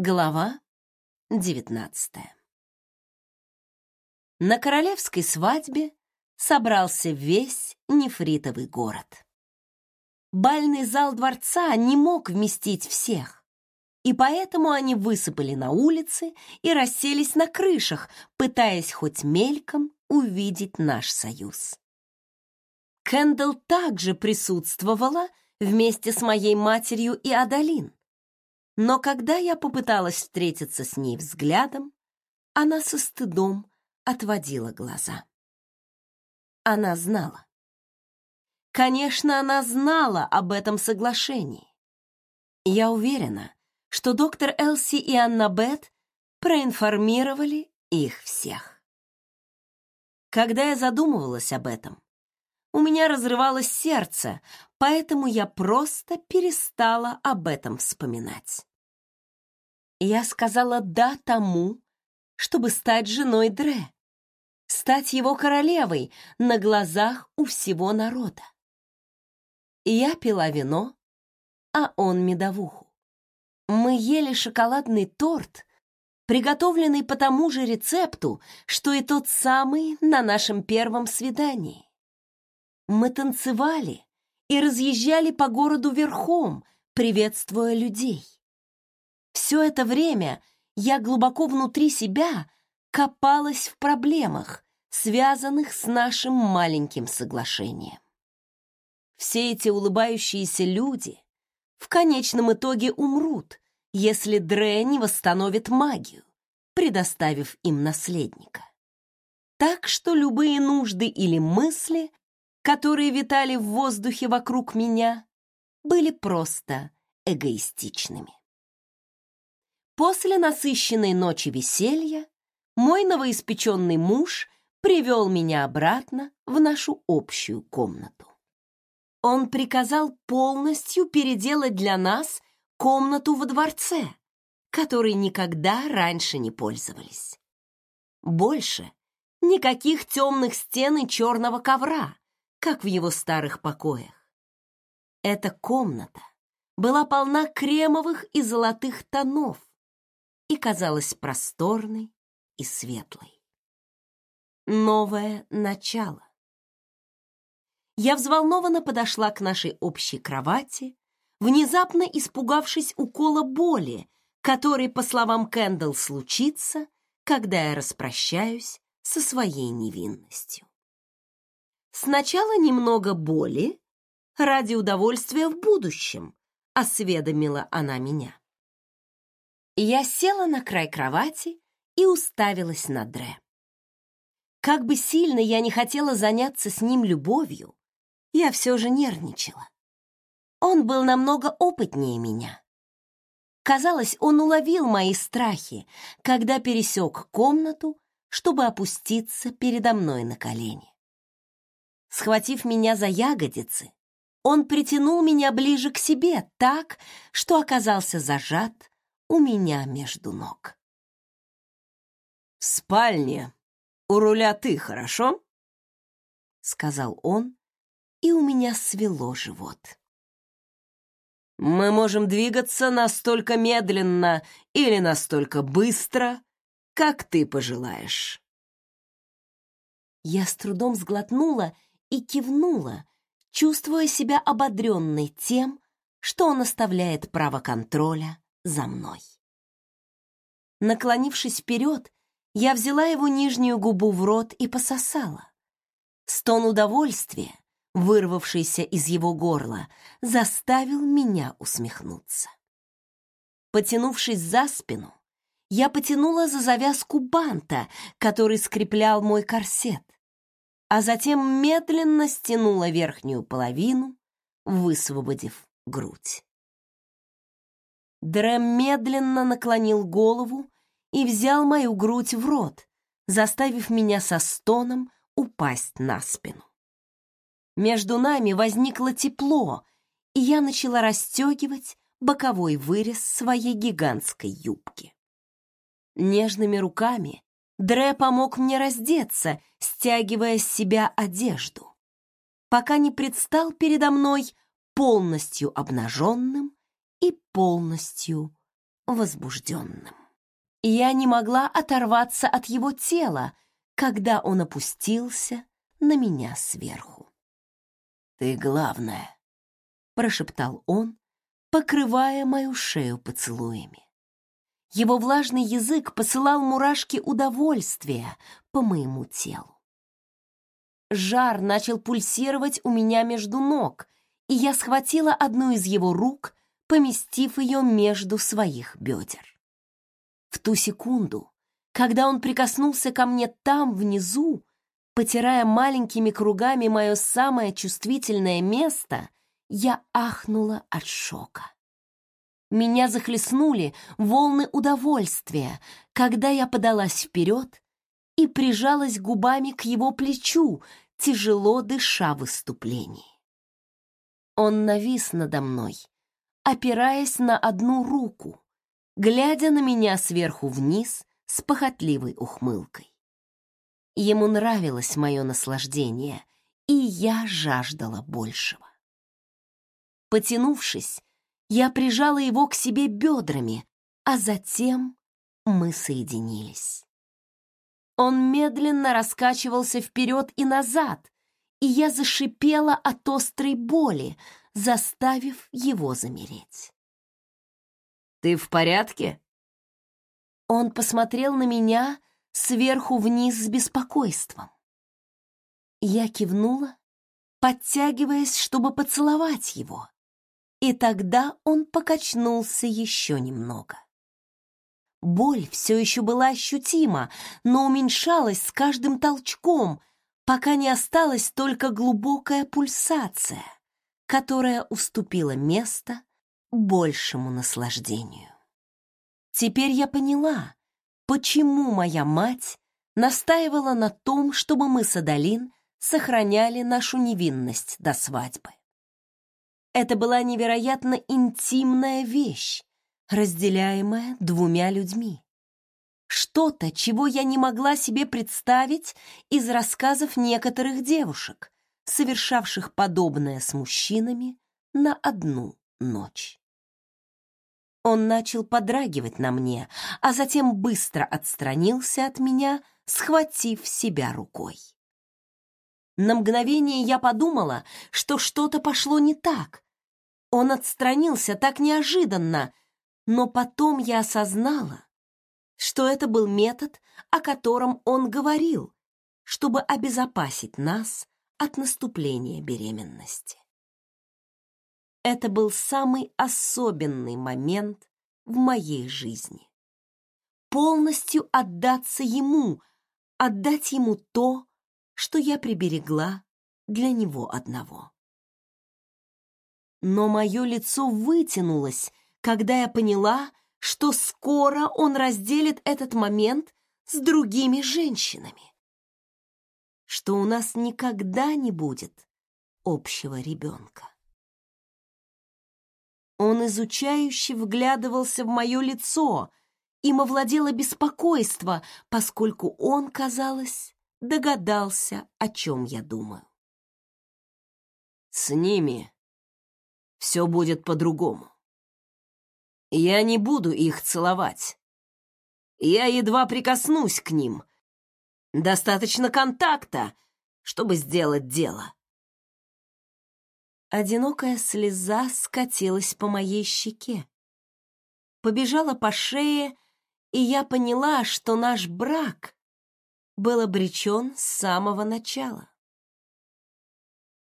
Глава девятнадцатая. На королевской свадьбе собрался весь нефритовый город. Бальный зал дворца не мог вместить всех, и поэтому они высыпали на улицы и расселись на крышах, пытаясь хоть мельком увидеть наш союз. Кэндл также присутствовала вместе с моей матерью и Адалин. Но когда я попыталась встретиться с ней взглядом, она со стыдом отводила глаза. Она знала. Конечно, она знала об этом соглашении. Я уверена, что доктор Элси и Анна Бет проинформировали их всех. Когда я задумывалась об этом, у меня разрывалось сердце, поэтому я просто перестала об этом вспоминать. Я сказала «да» тому, чтобы стать женой Дре, стать его королевой на глазах у всего народа. Я пила вино, а он медовуху. Мы ели шоколадный торт, приготовленный по тому же рецепту, что и тот самый на нашем первом свидании. Мы танцевали и разъезжали по городу верхом, приветствуя людей. Все это время я глубоко внутри себя копалась в проблемах, связанных с нашим маленьким соглашением. Все эти улыбающиеся люди в конечном итоге умрут, если Дре не восстановит магию, предоставив им наследника. Так что любые нужды или мысли, которые витали в воздухе вокруг меня, были просто эгоистичными. После насыщенной ночи веселья мой новоиспеченный муж привел меня обратно в нашу общую комнату. Он приказал полностью переделать для нас комнату во дворце, которой никогда раньше не пользовались. Больше никаких темных стен и черного ковра, как в его старых покоях. Эта комната была полна кремовых и золотых тонов, и казалась просторной и светлой. Новое начало. Я взволнованно подошла к нашей общей кровати, внезапно испугавшись укола боли, который, по словам Кэндалл, случится, когда я распрощаюсь со своей невинностью. Сначала немного боли ради удовольствия в будущем, осведомила она меня. Я села на край кровати и уставилась на Дре. Как бы сильно я не хотела заняться с ним любовью, я все же нервничала. Он был намного опытнее меня. Казалось, он уловил мои страхи, когда пересек комнату, чтобы опуститься передо мной на колени. Схватив меня за ягодицы, он притянул меня ближе к себе так, что оказался зажат у меня между ног. «В спальне у руля ты, хорошо?» — сказал он, и у меня свело живот. «Мы можем двигаться настолько медленно или настолько быстро, как ты пожелаешь». Я с трудом сглотнула и кивнула, чувствуя себя ободренной тем, что он оставляет право контроля за мной. Наклонившись вперед, я взяла его нижнюю губу в рот и пососала. Стон удовольствия, вырвавшийся из его горла, заставил меня усмехнуться. Потянувшись за спину, я потянула за завязку банта, который скреплял мой корсет, а затем медленно стянула верхнюю половину, высвободив грудь. Дрэм медленно наклонил голову и взял мою грудь в рот, заставив меня со стоном упасть на спину. Между нами возникло тепло, и я начала расстегивать боковой вырез своей гигантской юбки. Нежными руками Дре помог мне раздеться, стягивая с себя одежду, пока не предстал передо мной полностью обнаженным и полностью возбужденным. Я не могла оторваться от его тела, когда он опустился на меня сверху. «Ты главная», — прошептал он, покрывая мою шею поцелуями. Его влажный язык посылал мурашки удовольствия по моему телу. Жар начал пульсировать у меня между ног, и я схватила одну из его рук, поместив ее между своих бедер. В ту секунду, когда он прикоснулся ко мне там, внизу, потирая маленькими кругами мое самое чувствительное место, я ахнула от шока. Меня захлестнули волны удовольствия, когда я подалась вперед и прижалась губами к его плечу, тяжело дыша в выступлении. Он навис надо мной, опираясь на одну руку, глядя на меня сверху вниз с похотливой ухмылкой. Ему нравилось мое наслаждение, и я жаждала большего. Потянувшись, я прижала его к себе бедрами, а затем мы соединились. Он медленно раскачивался вперед и назад, и я зашипела от острой боли, заставив его замереть. «Ты в порядке?» Он посмотрел на меня сверху вниз с беспокойством. Я кивнула, подтягиваясь, чтобы поцеловать его, и тогда он покачнулся еще немного. Боль все еще была ощутима, но уменьшалась с каждым толчком, пока не осталась только глубокая пульсация, которая уступила место большему наслаждению. Теперь я поняла, почему моя мать настаивала на том, чтобы мы с Адалин сохраняли нашу невинность до свадьбы. Это была невероятно интимная вещь, разделяемая двумя людьми. Что-то, чего я не могла себе представить из рассказов некоторых девушек, совершавших подобное с мужчинами на одну ночь. Он начал подрагивать на мне, а затем быстро отстранился от меня, схватив себя рукой. На мгновение я подумала, что что-то пошло не так. Он отстранился так неожиданно, но потом я осознала, что это был метод, о котором он говорил, чтобы обезопасить нас от наступления беременности. Это был самый особенный момент в моей жизни. Полностью отдаться ему, отдать ему то, что я приберегла для него одного. Но мое лицо вытянулось, когда я поняла, что скоро он разделит этот момент с другими женщинами, что у нас никогда не будет общего ребенка. Он изучающе вглядывался в мое лицо, им овладело беспокойство, поскольку он, казалось, догадался, о чем я думаю. С ними все будет по-другому. Я не буду их целовать. Я едва прикоснусь к ним. Достаточно контакта, чтобы сделать дело. Одинокая слеза скатилась по моей щеке. Побежала по шее, и я поняла, что наш брак был обречен с самого начала.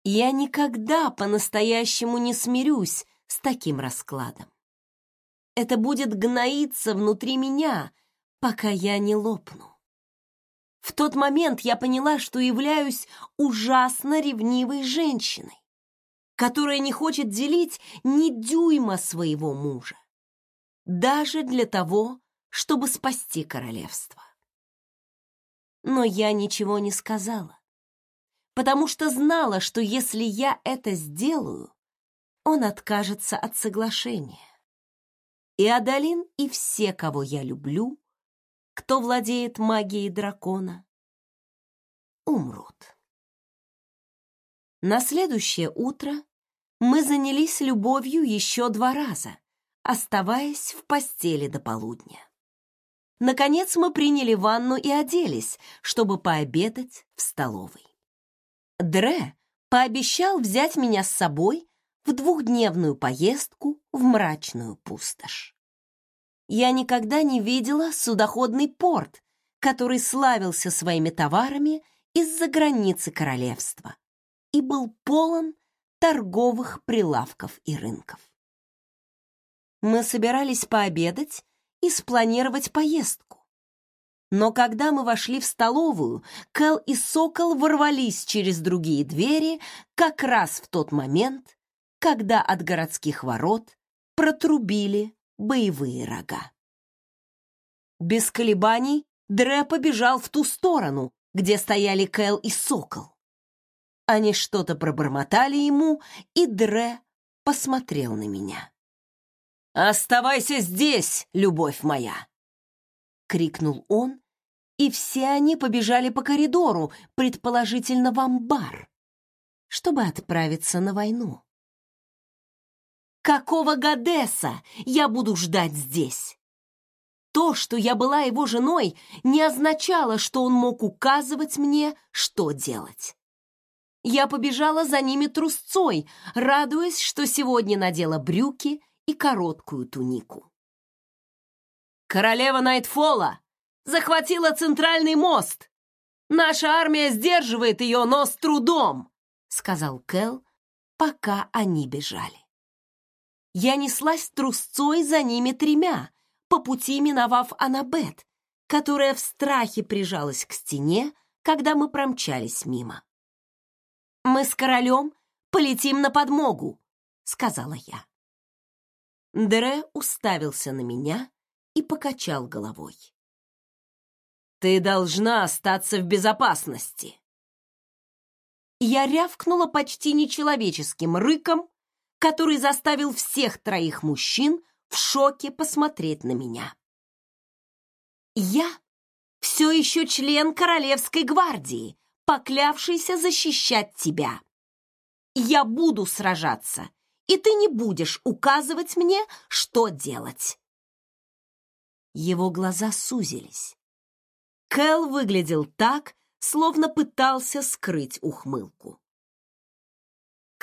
Я никогда по-настоящему не смирюсь с таким раскладом. Это будет гноиться внутри меня, пока я не лопну. В тот момент я поняла, что являюсь ужасно ревнивой женщиной, которая не хочет делить ни дюйма своего мужа, даже для того, чтобы спасти королевство но я ничего не сказала, потому что знала, что если я это сделаю, он откажется от соглашения. И Адалин, и все, кого я люблю, кто владеет магией дракона, умрут. На следующее утро мы занялись любовью еще два раза, оставаясь в постели до полудня. Наконец мы приняли ванну и оделись, чтобы пообедать в столовой. Дре пообещал взять меня с собой в двухдневную поездку в мрачную пустошь. Я никогда не видела судоходный порт, который славился своими товарами из-за границы королевства и был полон торговых прилавков и рынков. Мы собирались пообедать и спланировать поездку. Но когда мы вошли в столовую, Кэл и Сокол ворвались через другие двери как раз в тот момент, когда от городских ворот протрубили боевые рога. Без колебаний Дре побежал в ту сторону, где стояли Кэл и Сокол. Они что-то пробормотали ему, и Дре посмотрел на меня. «Оставайся здесь, любовь моя!» — крикнул он, и все они побежали по коридору, предположительно в амбар, чтобы отправиться на войну. Какого Гадеса я буду ждать здесь? То, что я была его женой, не означало, что он мог указывать мне, что делать. Я побежала за ними трусцой, радуясь, что сегодня надела брюки и короткую тунику. Королева Найтфола захватила центральный мост. Наша армия сдерживает ее, но с трудом, сказал Кел, пока они бежали. Я неслась трусцой за ними тремя, по пути миновав Анабет, которая в страхе прижалась к стене, когда мы промчались мимо. «Мы с королем полетим на подмогу», — сказала я. Дре уставился на меня и покачал головой. «Ты должна остаться в безопасности!» Я рявкнула почти нечеловеческим рыком, который заставил всех троих мужчин в шоке посмотреть на меня. «Я все еще член Королевской гвардии, поклявшийся защищать тебя. Я буду сражаться, и ты не будешь указывать мне, что делать. Его глаза сузились. Кэл выглядел так, словно пытался скрыть ухмылку.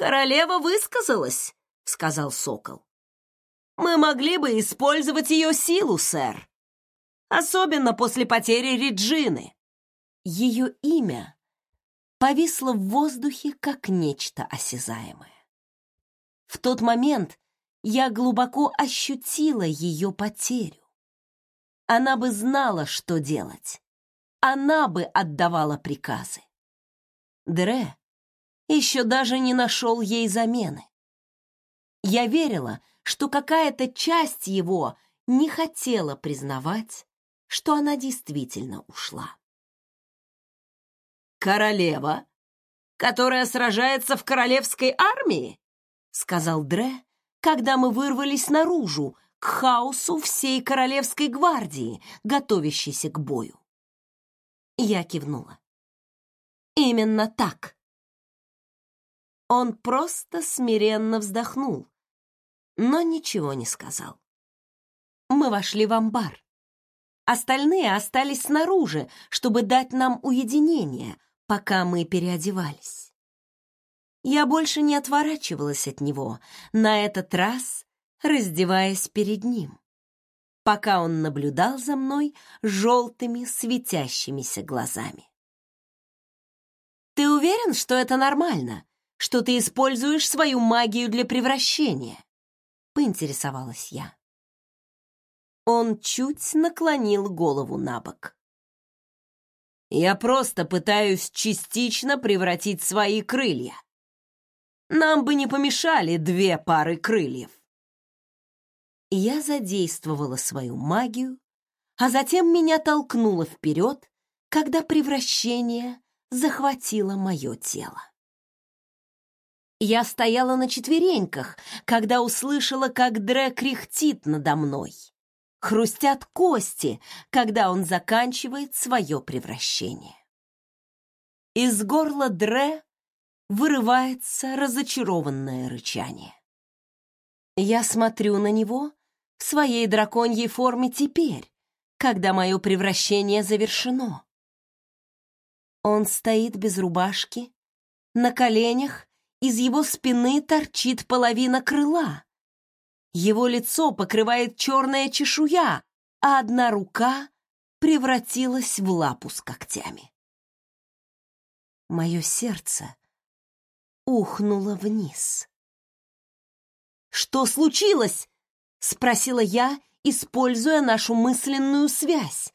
«Королева высказалась», — сказал Сокол. «Мы могли бы использовать ее силу, сэр. Особенно после потери Реджины». Ее имя повисло в воздухе, как нечто осязаемое. В тот момент я глубоко ощутила ее потерю. Она бы знала, что делать. Она бы отдавала приказы. Дре еще даже не нашел ей замены. Я верила, что какая-то часть его не хотела признавать, что она действительно ушла. «Королева, которая сражается в королевской армии?» сказал Дре, когда мы вырвались наружу, к хаосу всей королевской гвардии, готовящейся к бою. Я кивнула. Именно так. Он просто смиренно вздохнул, но ничего не сказал. Мы вошли в амбар. Остальные остались снаружи, чтобы дать нам уединение, пока мы переодевались. Я больше не отворачивалась от него, на этот раз раздеваясь перед ним, пока он наблюдал за мной желтыми светящимися глазами. «Ты уверен, что это нормально, что ты используешь свою магию для превращения?» — поинтересовалась я. Он чуть наклонил голову на бок. «Я просто пытаюсь частично превратить свои крылья. Нам бы не помешали две пары крыльев. Я задействовала свою магию, а затем меня толкнуло вперед, когда превращение захватило мое тело. Я стояла на четвереньках, когда услышала, как Дре кряхтит надо мной. Хрустят кости, когда он заканчивает свое превращение. Из горла Дре вырывается разочарованное рычание. Я смотрю на него, в своей драконьей форме теперь, когда мое превращение завершено. Он стоит без рубашки, на коленях, из его спины торчит половина крыла. Его лицо покрывает черная чешуя, а одна рука превратилась в лапу с когтями. Мое сердце ухнуло вниз. «Что случилось?» — спросила я, используя нашу мысленную связь.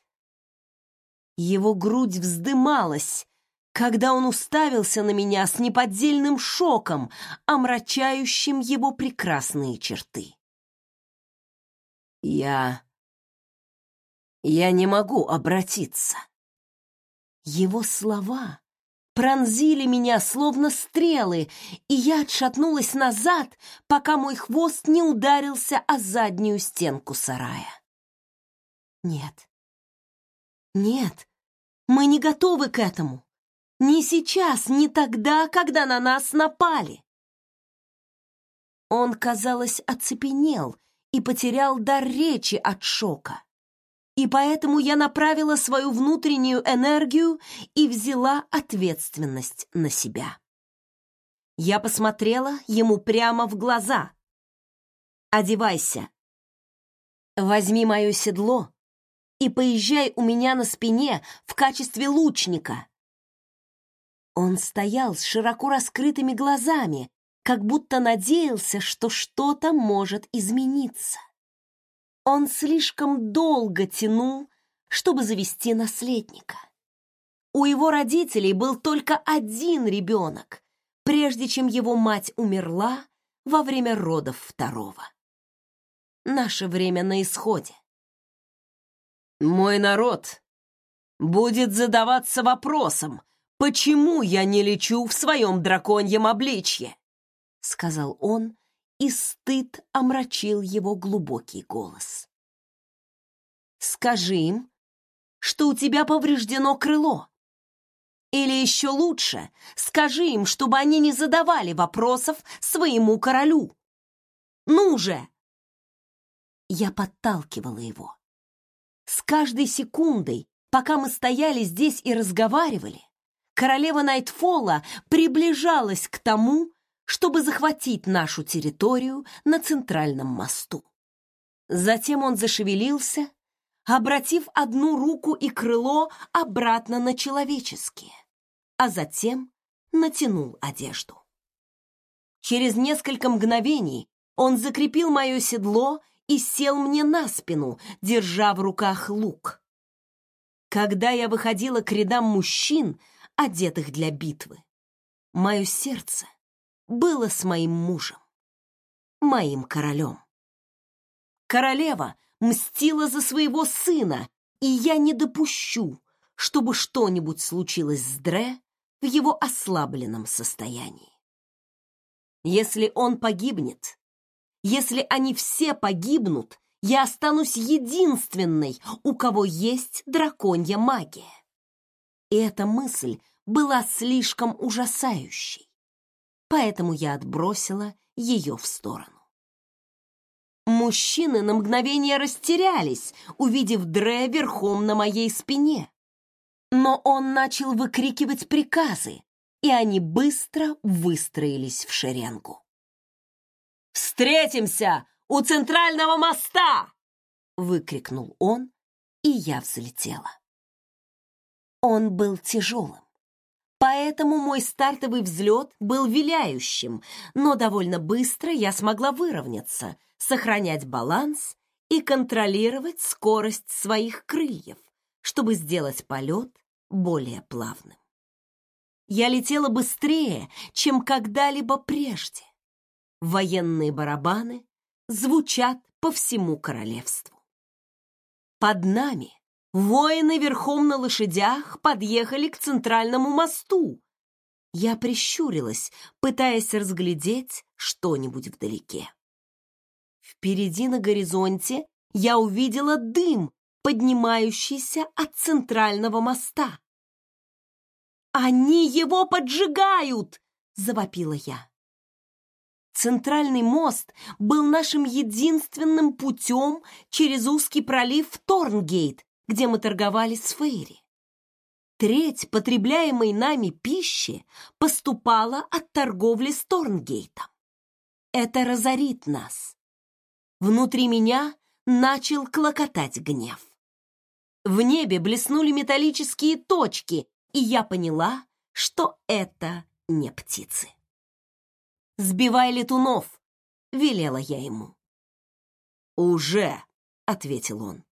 Его грудь вздымалась, когда он уставился на меня с неподдельным шоком, омрачающим его прекрасные черты. «Я... я не могу обратиться». Его слова пронзили меня, словно стрелы, и я отшатнулась назад, пока мой хвост не ударился о заднюю стенку сарая. Нет. Нет, мы не готовы к этому. Ни сейчас, ни тогда, когда на нас напали. Он, казалось, оцепенел и потерял дар речи от шока и поэтому я направила свою внутреннюю энергию и взяла ответственность на себя. Я посмотрела ему прямо в глаза. «Одевайся. Возьми мое седло и поезжай у меня на спине в качестве лучника». Он стоял с широко раскрытыми глазами, как будто надеялся, что что-то может измениться. Он слишком долго тянул, чтобы завести наследника. У его родителей был только один ребенок, прежде чем его мать умерла во время родов второго. Наше время на исходе. Мой народ будет задаваться вопросом, почему я не лечу в своем драконьем обличье, сказал он, и стыд омрачил его глубокий голос. «Скажи им, что у тебя повреждено крыло. Или еще лучше, скажи им, чтобы они не задавали вопросов своему королю. Ну же!» Я подталкивала его. С каждой секундой, пока мы стояли здесь и разговаривали, королева Найтфола приближалась к тому, чтобы захватить нашу территорию на центральном мосту. Затем он зашевелился, обратив одну руку и крыло обратно на человеческие, а затем натянул одежду. Через несколько мгновений он закрепил мое седло и сел мне на спину, держа в руках лук. Когда я выходила к рядам мужчин, одетых для битвы, мое сердце было с моим мужем, моим королем. Королева мстила за своего сына, и я не допущу, чтобы что-нибудь случилось с Дре в его ослабленном состоянии. Если он погибнет, если они все погибнут, я останусь единственной, у кого есть драконья магия. И эта мысль была слишком ужасающей поэтому я отбросила ее в сторону. Мужчины на мгновение растерялись, увидев Дре верхом на моей спине. Но он начал выкрикивать приказы, и они быстро выстроились в шеренгу. «Встретимся у центрального моста!» — выкрикнул он, и я взлетела. Он был тяжелым. Поэтому мой стартовый взлет был виляющим, но довольно быстро я смогла выровняться, сохранять баланс и контролировать скорость своих крыльев, чтобы сделать полет более плавным. Я летела быстрее, чем когда-либо прежде. Военные барабаны звучат по всему королевству. Под нами Воины верхом на лошадях подъехали к центральному мосту. Я прищурилась, пытаясь разглядеть что-нибудь вдалеке. Впереди на горизонте я увидела дым, поднимающийся от центрального моста. «Они его поджигают!» — завопила я. Центральный мост был нашим единственным путем через узкий пролив в Торнгейт, где мы торговали с Фейри. Треть потребляемой нами пищи поступала от торговли с Торнгейтом. Это разорит нас. Внутри меня начал клокотать гнев. В небе блеснули металлические точки, и я поняла, что это не птицы. «Сбивай летунов!» — велела я ему. «Уже!» — ответил он.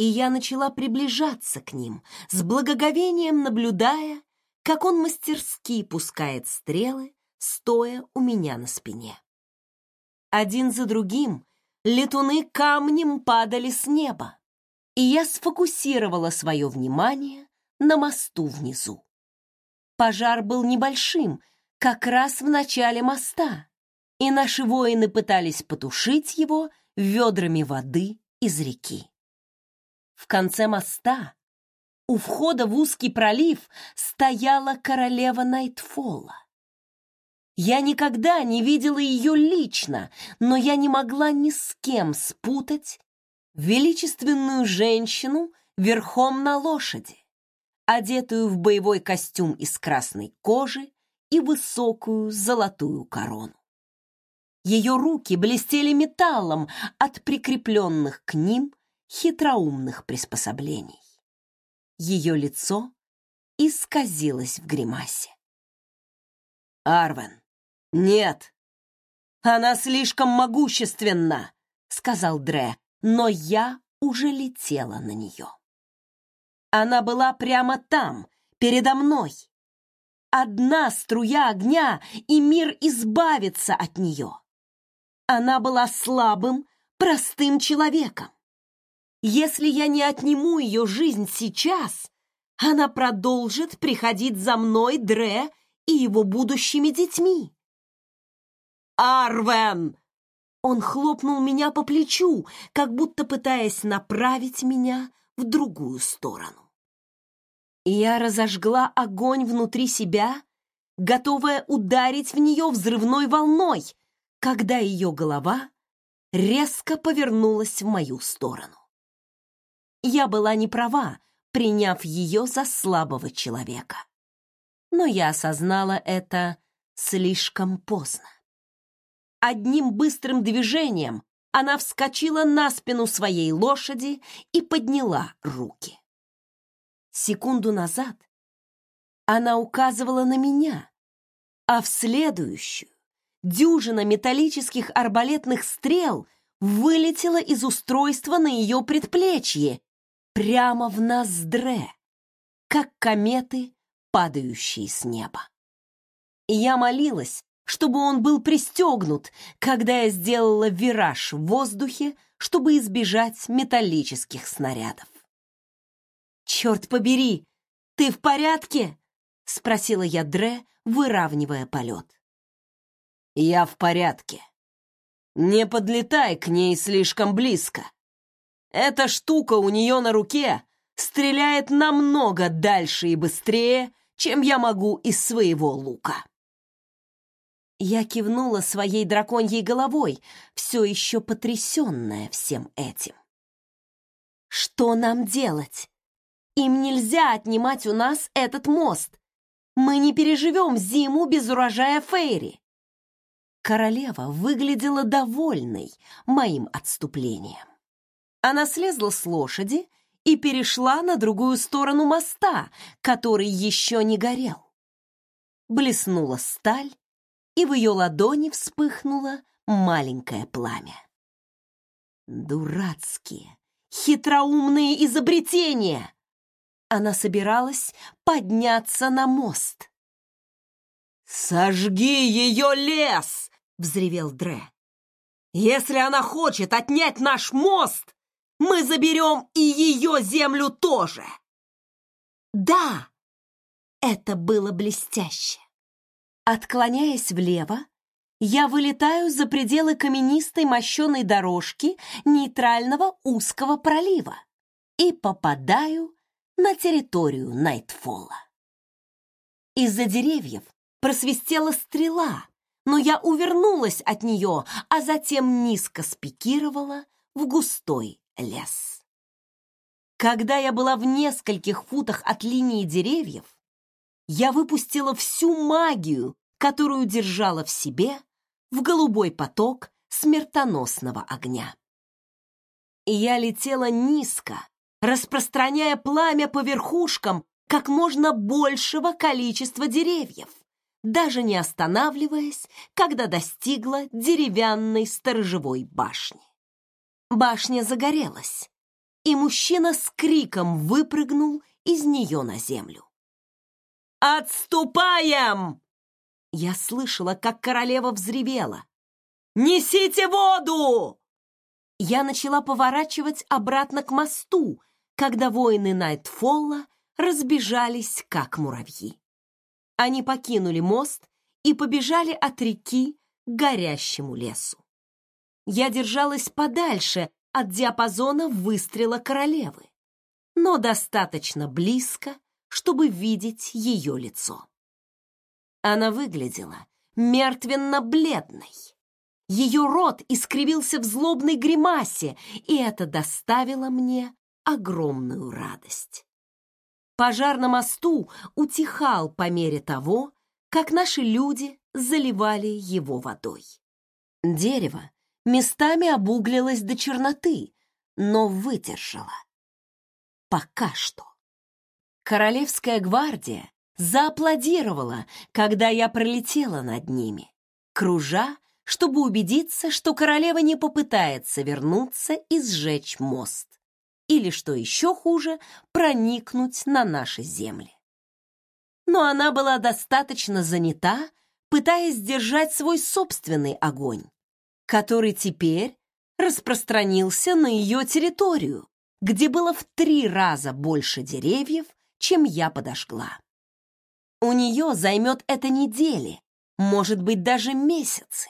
И я начала приближаться к ним, с благоговением наблюдая, как он мастерски пускает стрелы, стоя у меня на спине. Один за другим летуны камнем падали с неба, и я сфокусировала свое внимание на мосту внизу. Пожар был небольшим, как раз в начале моста, и наши воины пытались потушить его ведрами воды из реки. В конце моста, у входа в узкий пролив, стояла королева Найтфолла. Я никогда не видела ее лично, но я не могла ни с кем спутать величественную женщину верхом на лошади, одетую в боевой костюм из красной кожи и высокую золотую корону. Ее руки блестели металлом от прикрепленных к ним хитроумных приспособлений. Ее лицо исказилось в гримасе. «Арвен, нет! Она слишком могущественна!» — сказал Дре, но я уже летела на нее. Она была прямо там, передо мной, Одна струя огня, и мир избавится от нее. Она была слабым, простым человеком. Если я не отниму ее жизнь сейчас, она продолжит приходить за мной, Дре, и его будущими детьми. «Арвен!» Он хлопнул меня по плечу, как будто пытаясь направить меня в другую сторону я разожгла огонь внутри себя, готовая ударить в нее взрывной волной, когда ее голова резко повернулась в мою сторону. Я была не права, приняв ее за слабого человека. Но я осознала это слишком поздно. Одним быстрым движением она вскочила на спину своей лошади и подняла руки. Секунду назад она указывала на меня, а в следующую дюжина металлических арбалетных стрел вылетела из устройства на ее предплечье прямо в ноздре, как кометы, падающие с неба. Я молилась, чтобы он был пристегнут, когда я сделала вираж в воздухе, чтобы избежать металлических снарядов. «Черт побери! Ты в порядке?» — спросила я Дре, выравнивая полет. «Я в порядке. Не подлетай к ней слишком близко. Эта штука у нее на руке стреляет намного дальше и быстрее, чем я могу из своего лука». Я кивнула своей драконьей головой, все еще потрясенная всем этим. «Что нам делать?» Им нельзя отнимать у нас этот мост. Мы не переживем зиму без урожая Фейри. Королева выглядела довольной моим отступлением. Она слезла с лошади и перешла на другую сторону моста, который еще не горел. Блеснула сталь, и в ее ладони вспыхнуло маленькое пламя. Дурацкие, хитроумные изобретения! Она собиралась подняться на мост. «Сожги ее лес!» — взревел Дре. «Если она хочет отнять наш мост, мы заберем и ее землю тоже!» «Да!» Это было блестяще. Отклоняясь влево, я вылетаю за пределы каменистой мощеной дорожки нейтрального узкого пролива и попадаю на территорию Найтфолла. Из-за деревьев просвистела стрела, но я увернулась от нее, а затем низко спикировала в густой лес. Когда я была в нескольких футах от линии деревьев, я выпустила всю магию, которую держала в себе, в голубой поток смертоносного огня. И я летела низко, распространяя пламя по верхушкам как можно большего количества деревьев, даже не останавливаясь, когда достигла деревянной сторожевой башни. Башня загорелась, и мужчина с криком выпрыгнул из нее на землю. «Отступаем!» Я слышала, как королева взревела. «Несите воду!» Я начала поворачивать обратно к мосту, когда воины Найтфолла разбежались, как муравьи. Они покинули мост и побежали от реки к горящему лесу. Я держалась подальше от диапазона выстрела королевы, но достаточно близко, чтобы видеть ее лицо. Она выглядела мертвенно-бледной. Ее рот искривился в злобной гримасе, и это доставило мне огромную радость. Пожар на мосту утихал по мере того, как наши люди заливали его водой. Дерево местами обуглилось до черноты, но выдержало. Пока что. Королевская гвардия зааплодировала, когда я пролетела над ними, кружа чтобы убедиться, что королева не попытается вернуться и сжечь мост, или, что еще хуже, проникнуть на наши земли. Но она была достаточно занята, пытаясь сдержать свой собственный огонь, который теперь распространился на ее территорию, где было в три раза больше деревьев, чем я подожгла. У нее займет это недели, может быть, даже месяцы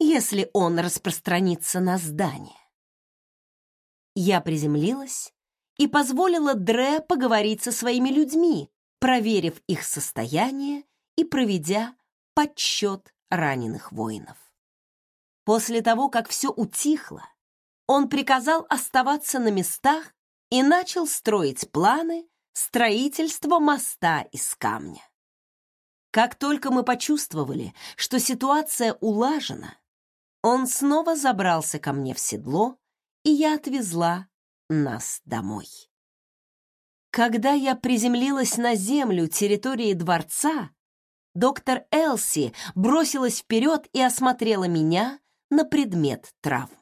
если он распространится на здание. Я приземлилась и позволила Дре поговорить со своими людьми, проверив их состояние и проведя подсчет раненых воинов. После того, как все утихло, он приказал оставаться на местах и начал строить планы строительства моста из камня. Как только мы почувствовали, что ситуация улажена, он снова забрался ко мне в седло, и я отвезла нас домой. Когда я приземлилась на землю территории дворца, доктор Элси бросилась вперед и осмотрела меня на предмет травм.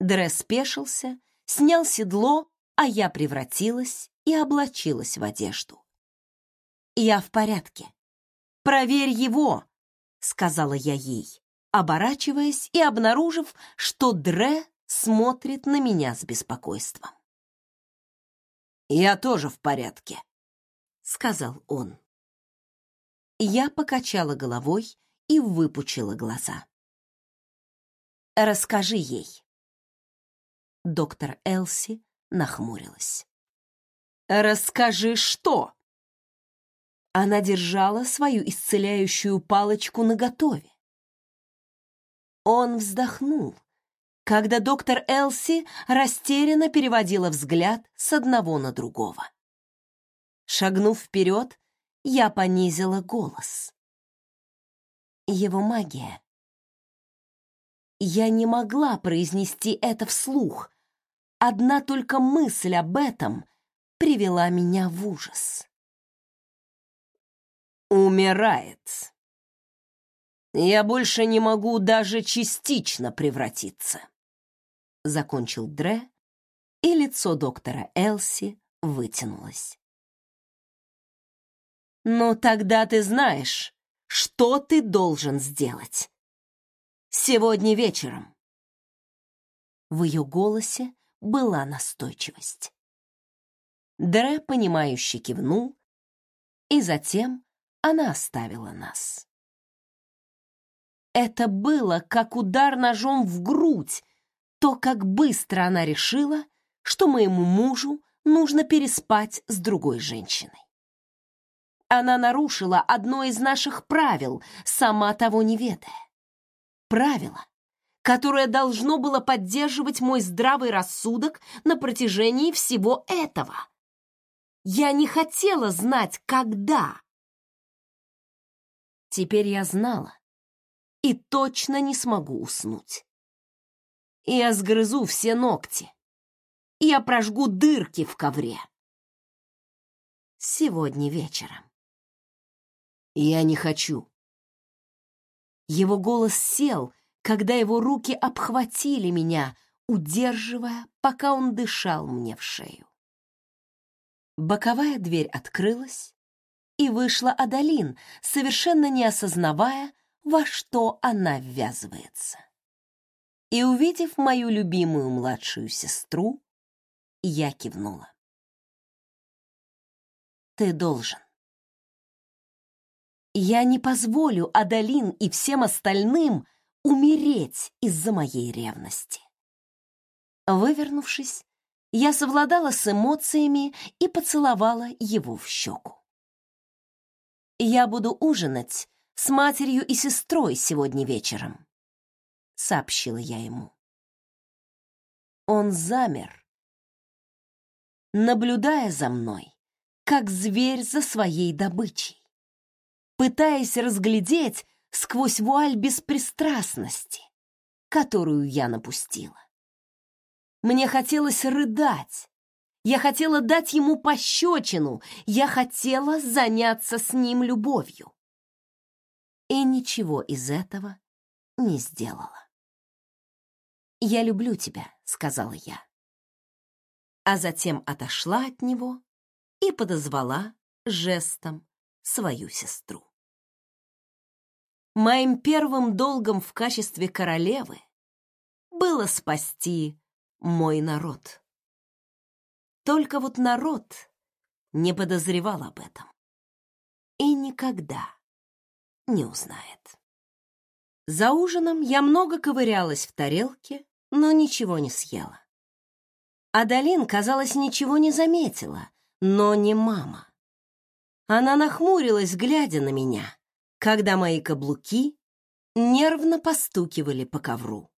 Дресс спешился, снял седло, а я превратилась и облачилась в одежду. «Я в порядке. Проверь его», — сказала я ей оборачиваясь и обнаружив, что Дре смотрит на меня с беспокойством. «Я тоже в порядке», — сказал он. Я покачала головой и выпучила глаза. «Расскажи ей». Доктор Элси нахмурилась. «Расскажи, что?» Она держала свою исцеляющую палочку наготове. Он вздохнул, когда доктор Элси растерянно переводила взгляд с одного на другого. Шагнув вперед, я понизила голос. Его магия. Я не могла произнести это вслух. Одна только мысль об этом привела меня в ужас. «Умирает», я больше не могу даже частично превратиться. Закончил Дре, и лицо доктора Элси вытянулось. Но тогда ты знаешь, что ты должен сделать. Сегодня вечером. В ее голосе была настойчивость. Дре, понимающе кивнул, и затем она оставила нас. Это было как удар ножом в грудь, то, как быстро она решила, что моему мужу нужно переспать с другой женщиной. Она нарушила одно из наших правил, сама того не ведая. Правило, которое должно было поддерживать мой здравый рассудок на протяжении всего этого. Я не хотела знать, когда. Теперь я знала и точно не смогу уснуть. Я сгрызу все ногти. Я прожгу дырки в ковре. Сегодня вечером. Я не хочу. Его голос сел, когда его руки обхватили меня, удерживая, пока он дышал мне в шею. Боковая дверь открылась, и вышла Адалин, совершенно не осознавая, во что она ввязывается. И увидев мою любимую младшую сестру, я кивнула. Ты должен. Я не позволю Адалин и всем остальным умереть из-за моей ревности. Вывернувшись, я совладала с эмоциями и поцеловала его в щеку. «Я буду ужинать с матерью и сестрой сегодня вечером», — сообщила я ему. Он замер, наблюдая за мной, как зверь за своей добычей, пытаясь разглядеть, сквозь вуаль беспристрастности, которую я напустила. Мне хотелось рыдать. Я хотела дать ему пощечину. Я хотела заняться с ним любовью. И ничего из этого не сделала. «Я люблю тебя», — сказала я. А затем отошла от него и подозвала жестом свою сестру. Моим первым долгом в качестве королевы было спасти мой народ. Только вот народ не подозревал об этом и никогда не узнает. За ужином я много ковырялась в тарелке, но ничего не съела. Адалин, казалось, ничего не заметила, но не мама. Она нахмурилась, глядя на меня, когда мои каблуки нервно постукивали по ковру.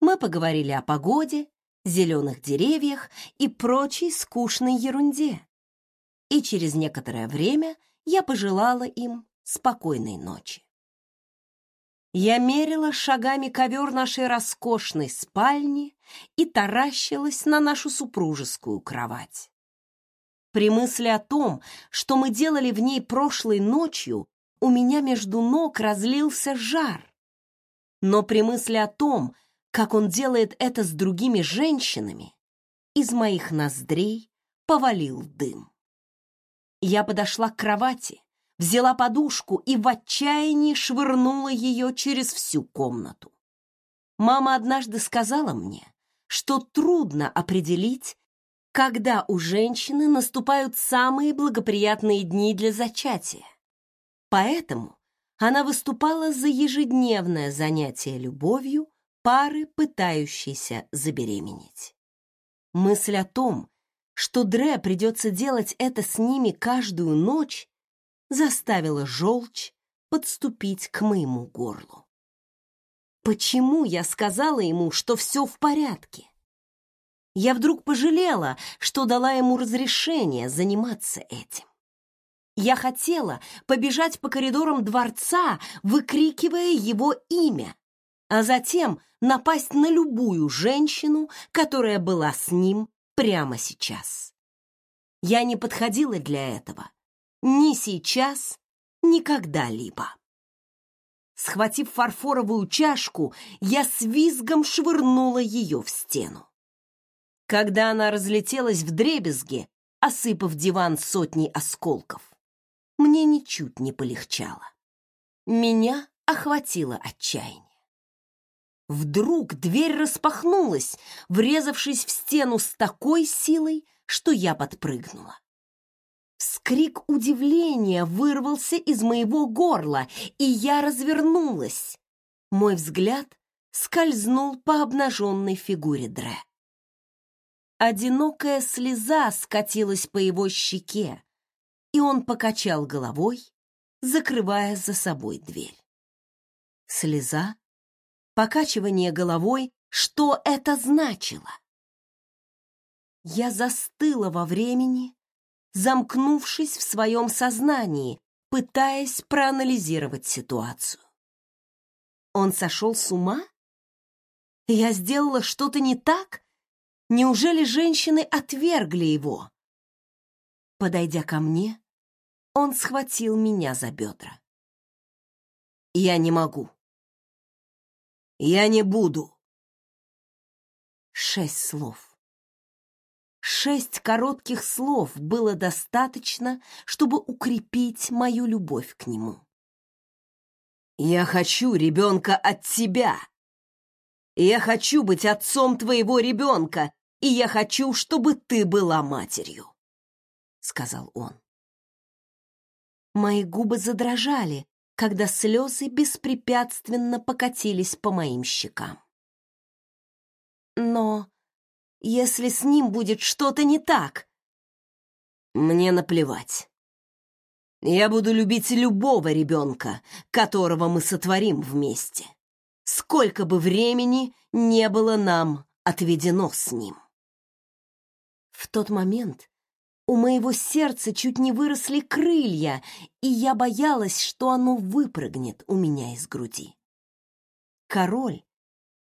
Мы поговорили о погоде, зеленых деревьях и прочей скучной ерунде. И через некоторое время я пожелала им спокойной ночи. Я мерила шагами ковер нашей роскошной спальни и таращилась на нашу супружескую кровать. При мысли о том, что мы делали в ней прошлой ночью, у меня между ног разлился жар. Но при мысли о том, как он делает это с другими женщинами, из моих ноздрей повалил дым. Я подошла к кровати, взяла подушку и в отчаянии швырнула ее через всю комнату. Мама однажды сказала мне, что трудно определить, когда у женщины наступают самые благоприятные дни для зачатия. Поэтому она выступала за ежедневное занятие любовью пары, пытающейся забеременеть. Мысль о том, что Дре придется делать это с ними каждую ночь, заставила желчь подступить к моему горлу. Почему я сказала ему, что все в порядке? Я вдруг пожалела, что дала ему разрешение заниматься этим. Я хотела побежать по коридорам дворца, выкрикивая его имя, а затем напасть на любую женщину, которая была с ним прямо сейчас. Я не подходила для этого. Ни сейчас, ни когда-либо. Схватив фарфоровую чашку, я с визгом швырнула ее в стену. Когда она разлетелась в дребезги, осыпав диван сотней осколков, мне ничуть не полегчало. Меня охватило отчаяние. Вдруг дверь распахнулась, врезавшись в стену с такой силой, что я подпрыгнула. Скрик удивления вырвался из моего горла, и я развернулась. Мой взгляд скользнул по обнаженной фигуре Дре. Одинокая слеза скатилась по его щеке, и он покачал головой, закрывая за собой дверь. Слеза, покачивание головой, что это значило? Я застыла во времени, замкнувшись в своем сознании, пытаясь проанализировать ситуацию. Он сошел с ума? Я сделала что-то не так? Неужели женщины отвергли его? Подойдя ко мне, он схватил меня за бедра. Я не могу. Я не буду. Шесть слов. Шесть коротких слов было достаточно, чтобы укрепить мою любовь к нему. «Я хочу ребенка от тебя. Я хочу быть отцом твоего ребенка, и я хочу, чтобы ты была матерью», — сказал он. Мои губы задрожали, когда слезы беспрепятственно покатились по моим щекам. Но если с ним будет что-то не так? Мне наплевать. Я буду любить любого ребенка, которого мы сотворим вместе, сколько бы времени не было нам отведено с ним. В тот момент у моего сердца чуть не выросли крылья, и я боялась, что оно выпрыгнет у меня из груди. Король,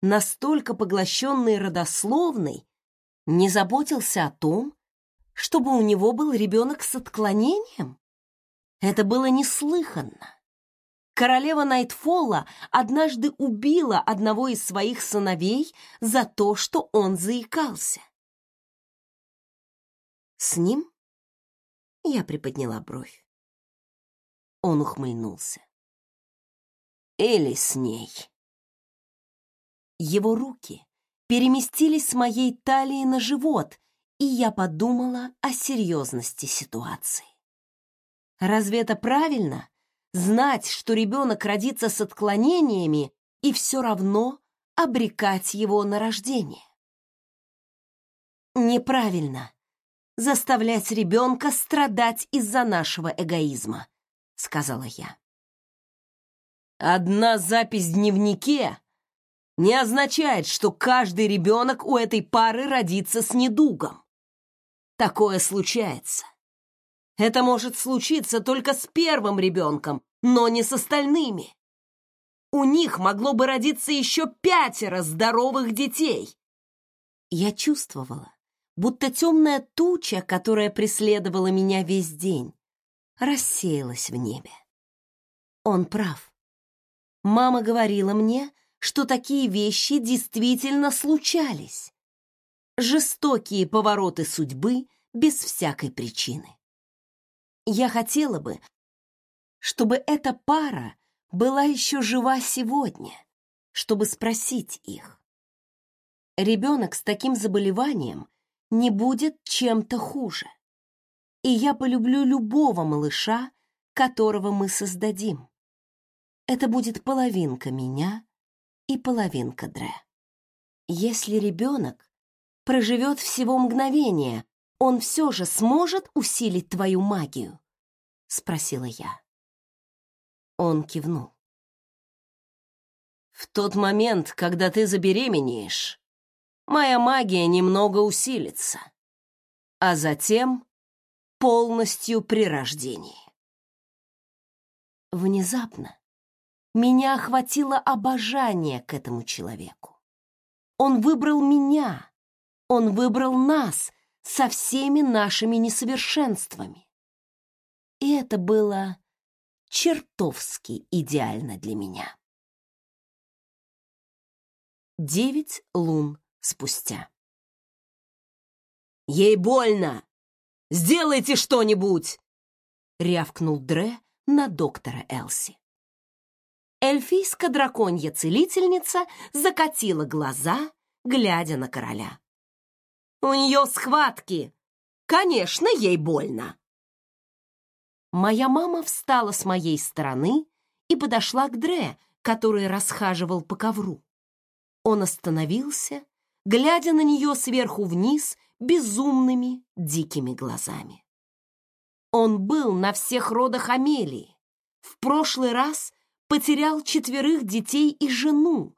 настолько поглощенный родословной, не заботился о том, чтобы у него был ребенок с отклонением? Это было неслыханно. Королева Найтфолла однажды убила одного из своих сыновей за то, что он заикался. С ним? Я приподняла бровь. Он ухмыльнулся. Или с ней. Его руки переместились с моей талии на живот, и я подумала о серьезности ситуации. Разве это правильно? Знать, что ребенок родится с отклонениями, и все равно обрекать его на рождение. Неправильно заставлять ребенка страдать из-за нашего эгоизма, сказала я. Одна запись в дневнике не означает, что каждый ребенок у этой пары родится с недугом. Такое случается. Это может случиться только с первым ребенком, но не с остальными. У них могло бы родиться еще пятеро здоровых детей. Я чувствовала, будто темная туча, которая преследовала меня весь день, рассеялась в небе. Он прав. Мама говорила мне, что такие вещи действительно случались. Жестокие повороты судьбы без всякой причины. Я хотела бы, чтобы эта пара была еще жива сегодня, чтобы спросить их. Ребенок с таким заболеванием не будет чем-то хуже. И я полюблю любого малыша, которого мы создадим. Это будет половинка меня и половинка Дре. Если ребенок проживет всего мгновение, он все же сможет усилить твою магию? Спросила я. Он кивнул. В тот момент, когда ты забеременеешь, моя магия немного усилится, а затем полностью при рождении. Внезапно меня охватило обожание к этому человеку. Он выбрал меня, он выбрал нас со всеми нашими несовершенствами. И это было чертовски идеально для меня. Девять лун спустя. «Ей больно! Сделайте что-нибудь!» — рявкнул Дре на доктора Элси. Эльфийска-драконья-целительница закатила глаза, глядя на короля. «У нее схватки! Конечно, ей больно!» Моя мама встала с моей стороны и подошла к Дре, который расхаживал по ковру. Он остановился, глядя на нее сверху вниз безумными, дикими глазами. Он был на всех родах Амелии. В прошлый раз потерял четверых детей и жену.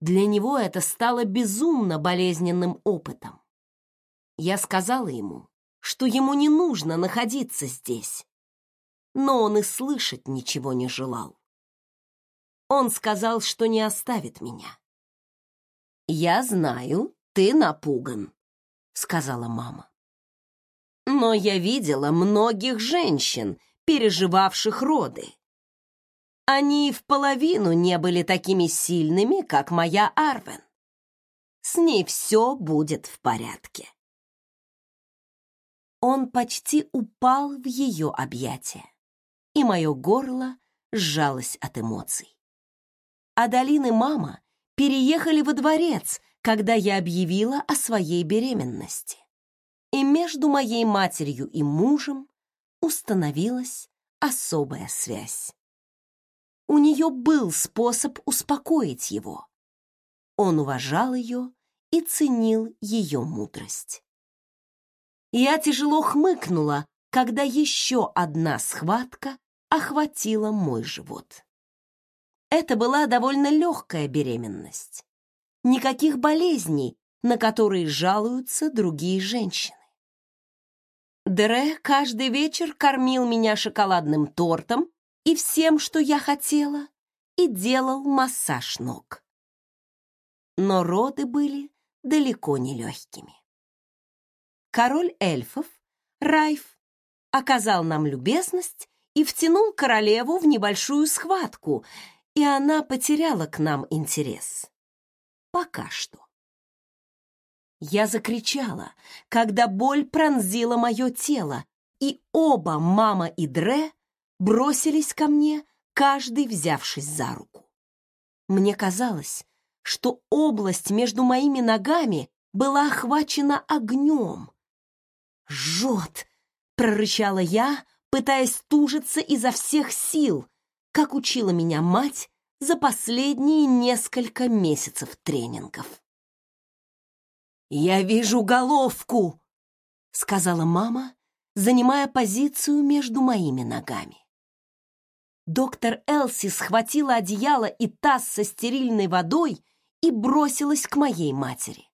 Для него это стало безумно болезненным опытом. Я сказала ему, что ему не нужно находиться здесь. Но он и слышать ничего не желал. Он сказал, что не оставит меня. «Я знаю, ты напуган», — сказала мама. «Но я видела многих женщин, переживавших роды. Они в половину не были такими сильными, как моя Арвен. С ней все будет в порядке». Он почти упал в ее объятия, и мое горло сжалось от эмоций. Адалин и мама переехали во дворец, когда я объявила о своей беременности. И между моей матерью и мужем установилась особая связь. У нее был способ успокоить его. Он уважал ее и ценил ее мудрость. Я тяжело хмыкнула, когда еще одна схватка охватила мой живот. Это была довольно легкая беременность. Никаких болезней, на которые жалуются другие женщины. Дре каждый вечер кормил меня шоколадным тортом и всем, что я хотела, и делал массаж ног. Но роды были далеко не легкими король эльфов, Райф, оказал нам любезность и втянул королеву в небольшую схватку, и она потеряла к нам интерес. Пока что. Я закричала, когда боль пронзила мое тело, и оба, мама и Дре, бросились ко мне, каждый взявшись за руку. Мне казалось, что область между моими ногами была охвачена огнем, «Жжет!» — прорычала я, пытаясь тужиться изо всех сил, как учила меня мать за последние несколько месяцев тренингов. «Я вижу головку!» — сказала мама, занимая позицию между моими ногами. Доктор Элси схватила одеяло и таз со стерильной водой и бросилась к моей матери.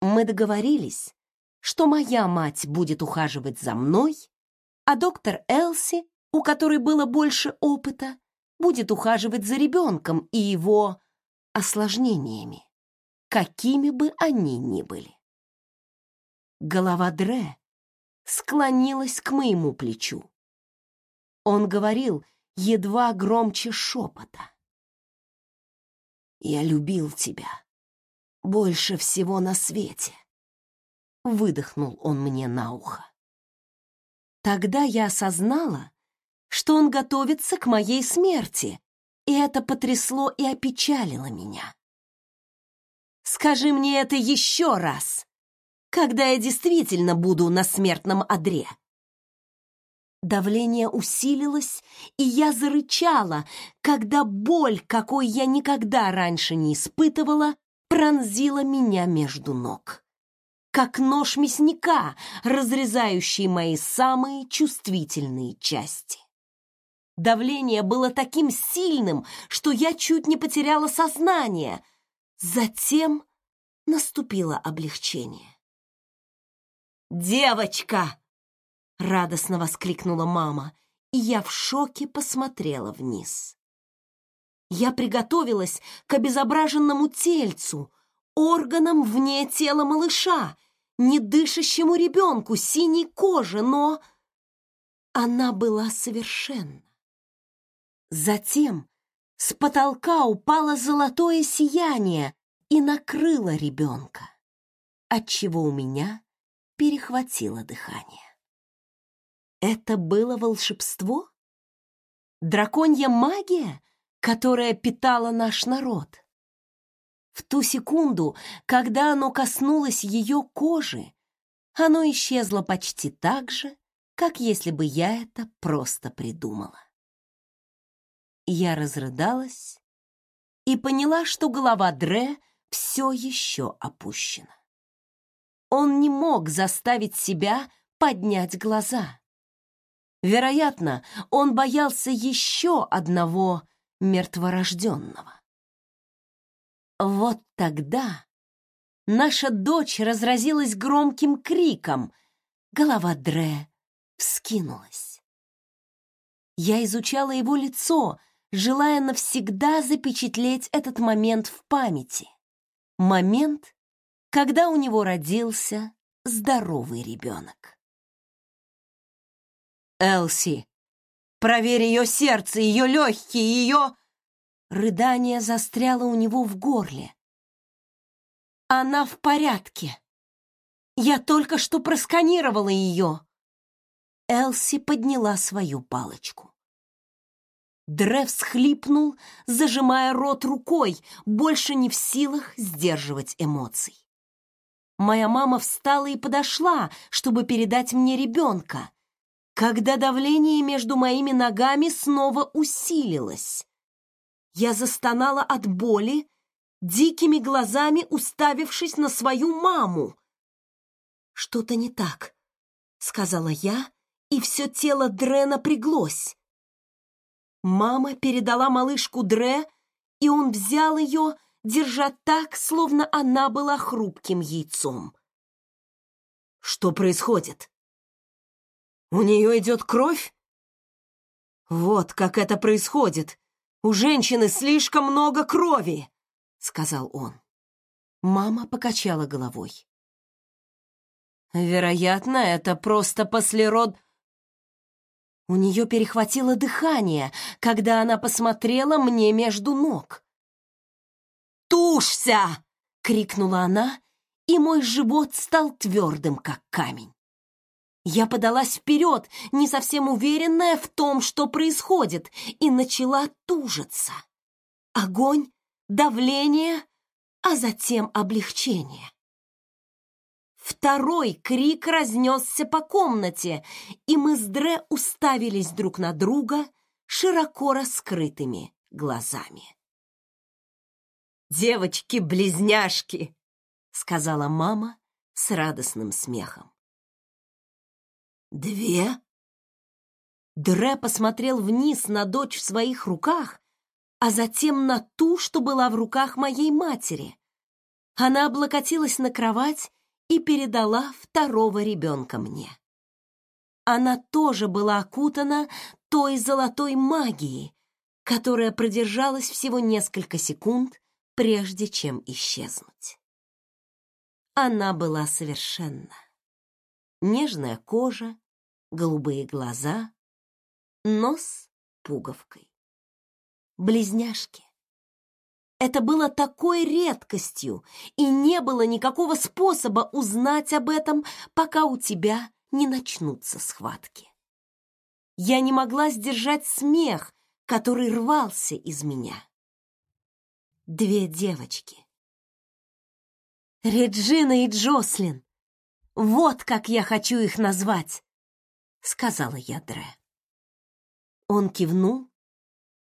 Мы договорились, что моя мать будет ухаживать за мной, а доктор Элси, у которой было больше опыта, будет ухаживать за ребенком и его осложнениями, какими бы они ни были. Голова Дре склонилась к моему плечу. Он говорил едва громче шепота. «Я любил тебя больше всего на свете выдохнул он мне на ухо. Тогда я осознала, что он готовится к моей смерти, и это потрясло и опечалило меня. Скажи мне это еще раз, когда я действительно буду на смертном одре. Давление усилилось, и я зарычала, когда боль, какой я никогда раньше не испытывала, пронзила меня между ног как нож мясника, разрезающий мои самые чувствительные части. Давление было таким сильным, что я чуть не потеряла сознание. Затем наступило облегчение. «Девочка!» — радостно воскликнула мама, и я в шоке посмотрела вниз. Я приготовилась к обезображенному тельцу — органом вне тела малыша, не дышащему ребенку синей кожи, но она была совершенна. Затем с потолка упало золотое сияние и накрыло ребенка, отчего у меня перехватило дыхание. Это было волшебство? Драконья магия, которая питала наш народ? В ту секунду, когда оно коснулось ее кожи, оно исчезло почти так же, как если бы я это просто придумала. Я разрыдалась и поняла, что голова Дре все еще опущена. Он не мог заставить себя поднять глаза. Вероятно, он боялся еще одного мертворожденного. Вот тогда наша дочь разразилась громким криком. Голова Дре вскинулась. Я изучала его лицо, желая навсегда запечатлеть этот момент в памяти. Момент, когда у него родился здоровый ребенок. Элси, проверь ее сердце, ее легкие, ее... Рыдание застряло у него в горле. Она в порядке. Я только что просканировала ее. Элси подняла свою палочку. Древ всхлипнул, зажимая рот рукой, больше не в силах сдерживать эмоций. Моя мама встала и подошла, чтобы передать мне ребенка, когда давление между моими ногами снова усилилось. Я застонала от боли, дикими глазами уставившись на свою маму. «Что-то не так», — сказала я, и все тело Дре напряглось. Мама передала малышку Дре, и он взял ее, держа так, словно она была хрупким яйцом. «Что происходит? У нее идет кровь?» «Вот как это происходит!» У женщины слишком много крови, сказал он. Мама покачала головой. Вероятно, это просто послерод. У нее перехватило дыхание, когда она посмотрела мне между ног. «Тушься!» — крикнула она, и мой живот стал твердым, как камень. Я подалась вперед, не совсем уверенная в том, что происходит, и начала тужиться. Огонь, давление, а затем облегчение. Второй крик разнесся по комнате, и мы с Дре уставились друг на друга широко раскрытыми глазами. «Девочки-близняшки!» — сказала мама с радостным смехом. «Две?» Дре посмотрел вниз на дочь в своих руках, а затем на ту, что была в руках моей матери. Она облокотилась на кровать и передала второго ребенка мне. Она тоже была окутана той золотой магией, которая продержалась всего несколько секунд, прежде чем исчезнуть. Она была совершенна нежная кожа, голубые глаза, нос пуговкой. Близняшки. Это было такой редкостью, и не было никакого способа узнать об этом, пока у тебя не начнутся схватки. Я не могла сдержать смех, который рвался из меня. Две девочки. Реджина и Джослин. Вот как я хочу их назвать, сказала я Дре. Он кивнул,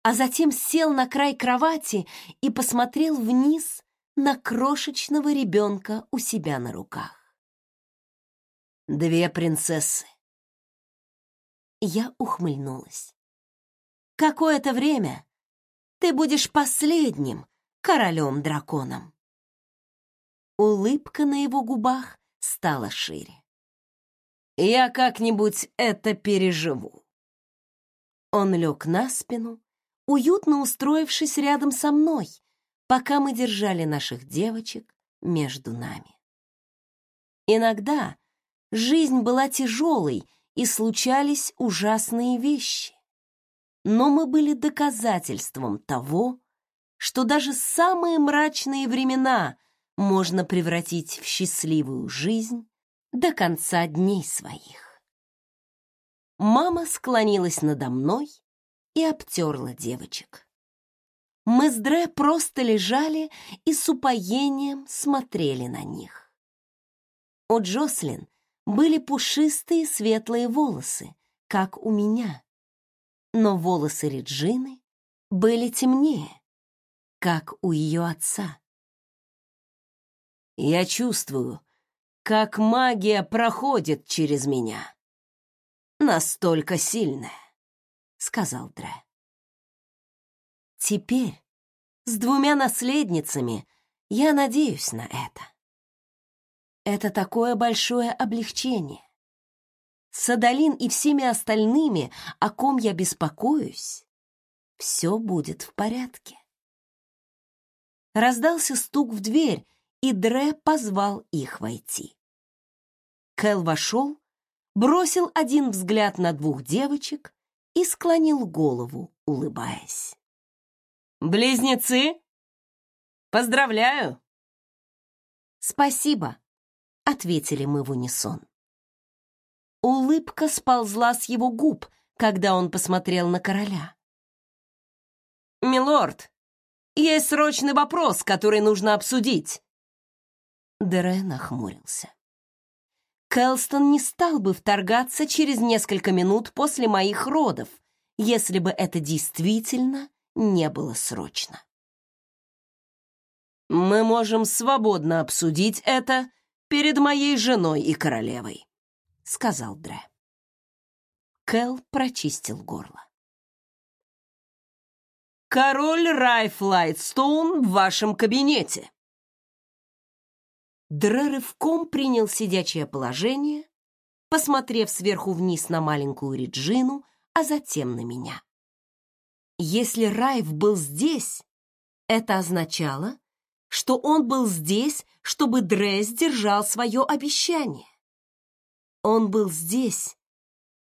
а затем сел на край кровати и посмотрел вниз на крошечного ребенка у себя на руках. Две принцессы. Я ухмыльнулась. Какое-то время ты будешь последним королем-драконом. Улыбка на его губах стала шире. «Я как-нибудь это переживу». Он лег на спину, уютно устроившись рядом со мной, пока мы держали наших девочек между нами. Иногда жизнь была тяжелой, и случались ужасные вещи. Но мы были доказательством того, что даже самые мрачные времена можно превратить в счастливую жизнь до конца дней своих. Мама склонилась надо мной и обтерла девочек. Мы с Дре просто лежали и с упоением смотрели на них. У Джослин были пушистые светлые волосы, как у меня, но волосы Реджины были темнее, как у ее отца. Я чувствую, как магия проходит через меня. настолько сильная, сказал Дре. Теперь с двумя наследницами я надеюсь на это. Это такое большое облегчение. Садалин и всеми остальными, о ком я беспокоюсь, все будет в порядке. Раздался стук в дверь, и Дре позвал их войти. Кэл вошел, бросил один взгляд на двух девочек и склонил голову, улыбаясь. «Близнецы? Поздравляю!» «Спасибо», — ответили мы в унисон. Улыбка сползла с его губ, когда он посмотрел на короля. «Милорд, есть срочный вопрос, который нужно обсудить!» Дре нахмурился. Келстон не стал бы вторгаться через несколько минут после моих родов, если бы это действительно не было срочно. Мы можем свободно обсудить это перед моей женой и королевой, сказал Дре. Кел прочистил горло. Король Райф Лайтстоун в вашем кабинете. Дре рывком принял сидячее положение, посмотрев сверху вниз на маленькую Реджину, а затем на меня. Если Райф был здесь, это означало, что он был здесь, чтобы Дре сдержал свое обещание. Он был здесь,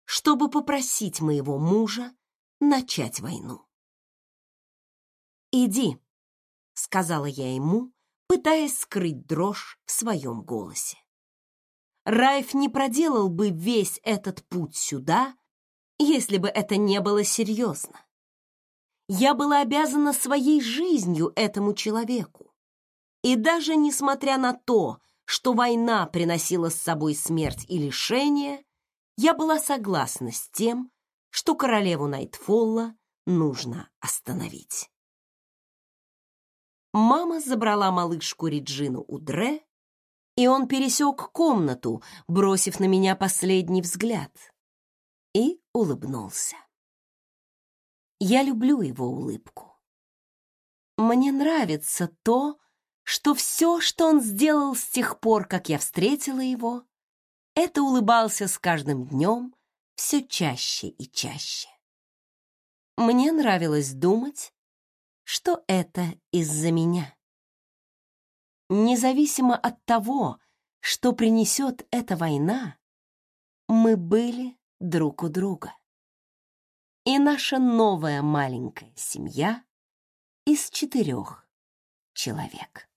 чтобы попросить моего мужа начать войну. «Иди», — сказала я ему, пытаясь скрыть дрожь в своем голосе. Райф не проделал бы весь этот путь сюда, если бы это не было серьезно. Я была обязана своей жизнью этому человеку. И даже несмотря на то, что война приносила с собой смерть и лишение, я была согласна с тем, что королеву Найтфолла нужно остановить. Мама забрала малышку Реджину у Дре, и он пересек комнату, бросив на меня последний взгляд, и улыбнулся. Я люблю его улыбку. Мне нравится то, что все, что он сделал с тех пор, как я встретила его, это улыбался с каждым днем все чаще и чаще. Мне нравилось думать, что это из-за меня. Независимо от того, что принесет эта война, мы были друг у друга. И наша новая маленькая семья из четырех человек.